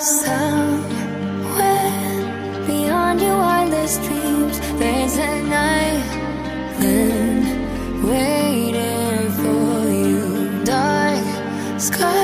Somewhere beyond your wildest dreams, there's an island waiting for you. Dark skies.